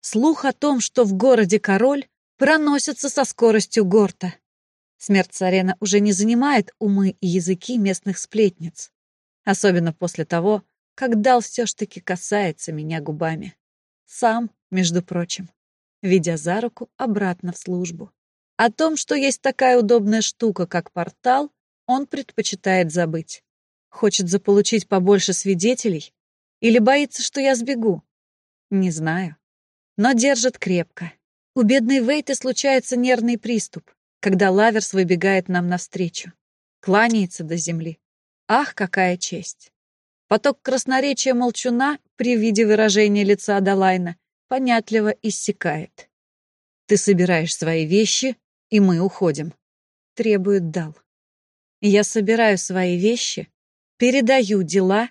Слух о том, что в городе король, проносится со скоростью горта. Смерть Сарена уже не занимает умы и языки местных сплетниц. Особенно после того, как Дал все ж таки касается меня губами. Сам, между прочим, ведя за руку обратно в службу. О том, что есть такая удобная штука, как портал, он предпочитает забыть. Хочет заполучить побольше свидетелей? Или боится, что я сбегу? Не знаю. Но держит крепко. У бедной Вейты случается нервный приступ, когда Лаверс выбегает нам навстречу. Кланяется до земли. Ах, какая честь! Поток красноречия молчуна при виде выражения лица Адалайна понятливо иссякает. «Ты собираешь свои вещи, и мы уходим», — требует Дал. Я собираю свои вещи, передаю дела,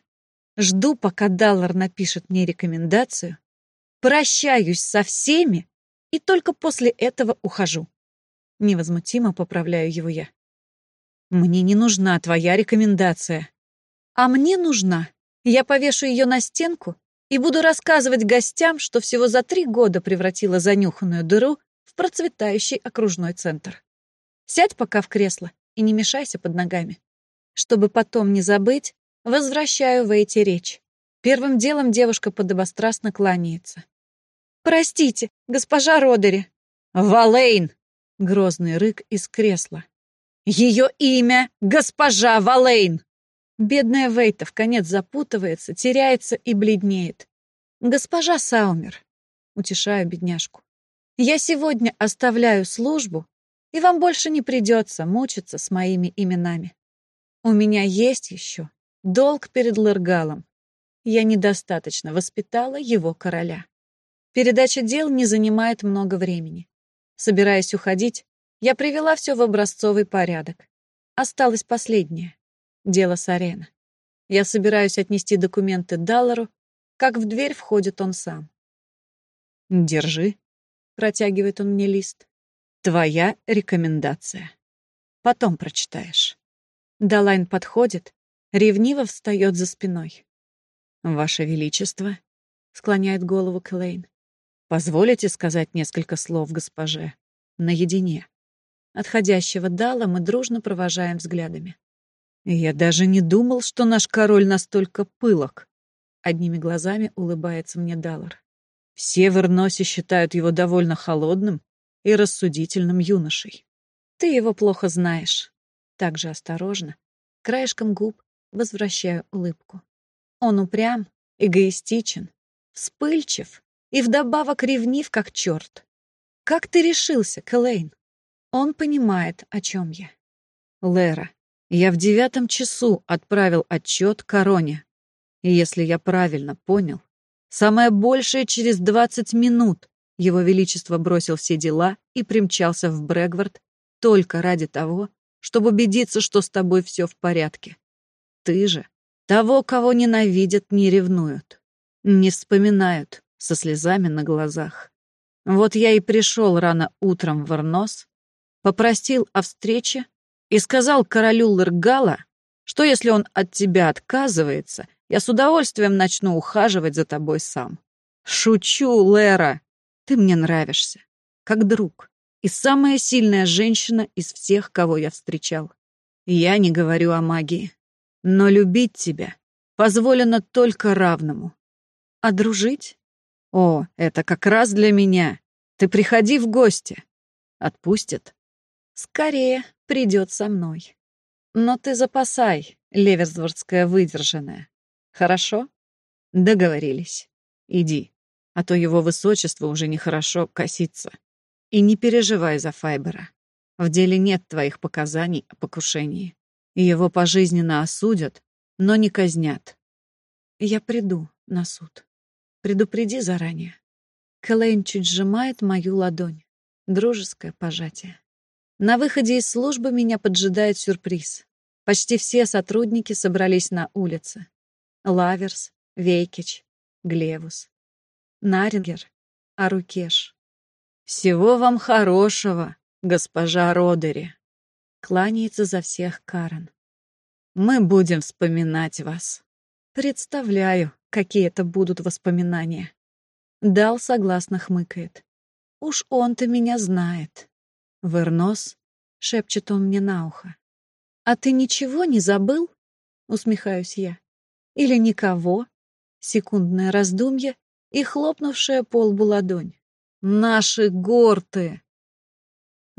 жду, пока Даллар напишет мне рекомендацию, прощаюсь со всеми и только после этого ухожу. Невозмутимо поправляю его я. Мне не нужна твоя рекомендация. А мне нужна. Я повешу ее на стенку и буду рассказывать гостям, что всего за три года превратила занюханную дыру в процветающий окружной центр. Сядь пока в кресло и не мешайся под ногами. Чтобы потом не забыть, возвращаю в эти речь. Первым делом девушка подобострастно кланяется. «Простите, госпожа Родери!» «Валейн!» — грозный рык из кресла. «Ее имя — госпожа Валейн!» Бедная Вейта в конец запутывается, теряется и бледнеет. «Госпожа Саумер», — утешаю бедняжку, — «я сегодня оставляю службу, и вам больше не придется мучиться с моими именами. У меня есть еще долг перед Лергалом. Я недостаточно воспитала его короля. Передача дел не занимает много времени. Собираясь уходить, я привела все в образцовый порядок. Осталось последнее. Дело Сарена. Я собираюсь отнести документы Даллару, как в дверь входит он сам. «Держи», — протягивает он мне лист. «Твоя рекомендация. Потом прочитаешь». Далайн подходит, ревниво встает за спиной. «Ваше Величество», — склоняет голову Клейн, «позволите сказать несколько слов госпоже? Наедине». Отходящего Дала мы дружно провожаем взглядами. Я даже не думал, что наш король настолько пылок. Одними глазами улыбается мне Даллар. Все в Эрносе считают его довольно холодным и рассудительным юношей. Ты его плохо знаешь. Так же осторожно, краешком губ возвращаю улыбку. Он упрям, эгоистичен, вспыльчив и вдобавок ревнив, как черт. Как ты решился, Кэлэйн? Он понимает, о чем я. Лера, я в девятом часу отправил отчет Короне. И если я правильно понял, самое большее через двадцать минут его Величество бросил все дела и примчался в Брэгвард только ради того, чтобы убедиться, что с тобой все в порядке. Ты же того, кого ненавидят, не ревнуют, не вспоминают со слезами на глазах. Вот я и пришел рано утром в Арнос, попросил о встрече и сказал королю Лыргала, что если он от тебя отказывается, я с удовольствием начну ухаживать за тобой сам. Шучу, Лера. Ты мне нравишься. Как друг. И самая сильная женщина из всех, кого я встречал. Я не говорю о магии. Но любить тебя позволено только равному. А дружить? О, это как раз для меня. Ты приходи в гости. Отпустят? Скорее придет со мной. Но ты запасай, Леверсдворская выдержанная. Хорошо? Договорились. Иди, а то его высочество уже нехорошо косится. И не переживай за Файбера. В деле нет твоих показаний о покушении. Его пожизненно осудят, но не казнят. Я приду на суд. Предупреди заранее. Кэлэйн чуть сжимает мою ладонь. Дружеское пожатие. На выходе из службы меня поджидает сюрприз. Почти все сотрудники собрались на улице. Лаверс, Вейкич, Глевус, Нарингер, Арукеш. «Всего вам хорошего, госпожа Родери!» Кланяется за всех Карен. «Мы будем вспоминать вас. Представляю, какие это будут воспоминания. Дал согласно хмыкает. Уж он-то меня знает. Вернос, шепчет он мне на ухо. А ты ничего не забыл? Усмехаюсь я. Или никого? Секундное раздумье и хлопнувшая по лбу ладонь. Наши горты!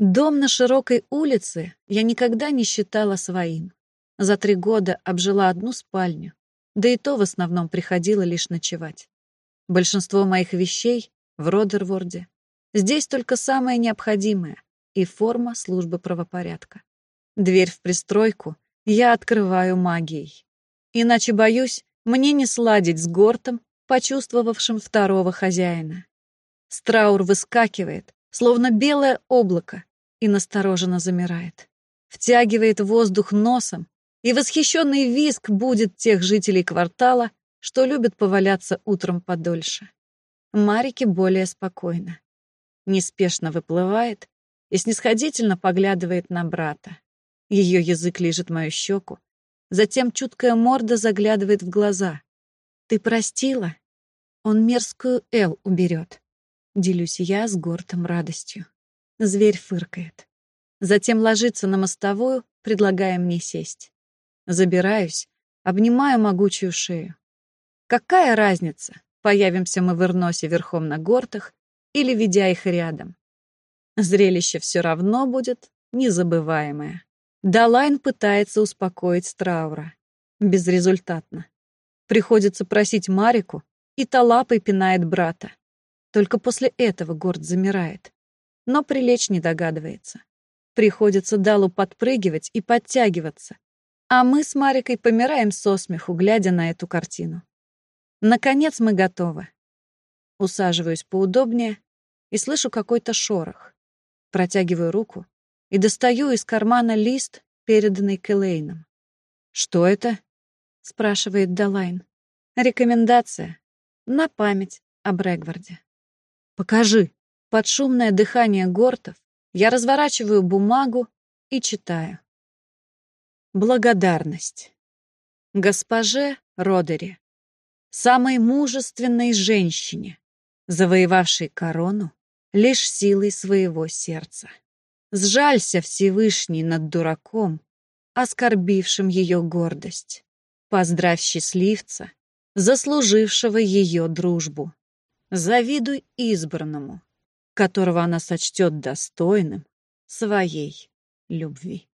Дом на широкой улице я никогда не считала своим. За три года обжила одну спальню, да и то в основном приходила лишь ночевать. Большинство моих вещей в Родерворде. Здесь только самое необходимое и форма службы правопорядка. Дверь в пристройку я открываю магией. Иначе, боюсь, мне не сладить с Гортом, почувствовавшим второго хозяина. Страур выскакивает, словно белое облако, и настороженно замирает. Втягивает воздух носом, и восхищенный виск будет тех жителей квартала, что любят поваляться утром подольше. Марике более спокойно. Неспешно выплывает и снисходительно поглядывает на брата. Ее язык лежит мою щеку, затем чуткая морда заглядывает в глаза. «Ты простила?» Он мерзкую Эл уберет. Делюсь я с Гортом радостью. Зверь фыркает. Затем ложится на мостовую, предлагая мне сесть. Забираюсь, обнимаю могучую шею. Какая разница, появимся мы в Ирносе верхом на гортах или ведя их рядом? Зрелище все равно будет незабываемое. Далайн пытается успокоить Страура. Безрезультатно. Приходится просить Марику, и та лапой пинает брата. Только после этого Горд замирает но прилечь не догадывается. Приходится Далу подпрыгивать и подтягиваться, а мы с Марикой помираем со смеху, глядя на эту картину. Наконец мы готовы. Усаживаюсь поудобнее и слышу какой-то шорох. Протягиваю руку и достаю из кармана лист, переданный Келейном. «Что это?» — спрашивает Далайн. «Рекомендация. На память о Брэгварде». «Покажи», под шумное дыхание гортов я разворачиваю бумагу и читаю. Благодарность. Госпоже Родери, самой мужественной женщине, завоевавшей корону лишь силой своего сердца. Сжалься Всевышний над дураком, оскорбившим ее гордость. Поздравь счастливца, заслужившего ее дружбу. Завидуй избранному, которого она сочтет достойным своей любви.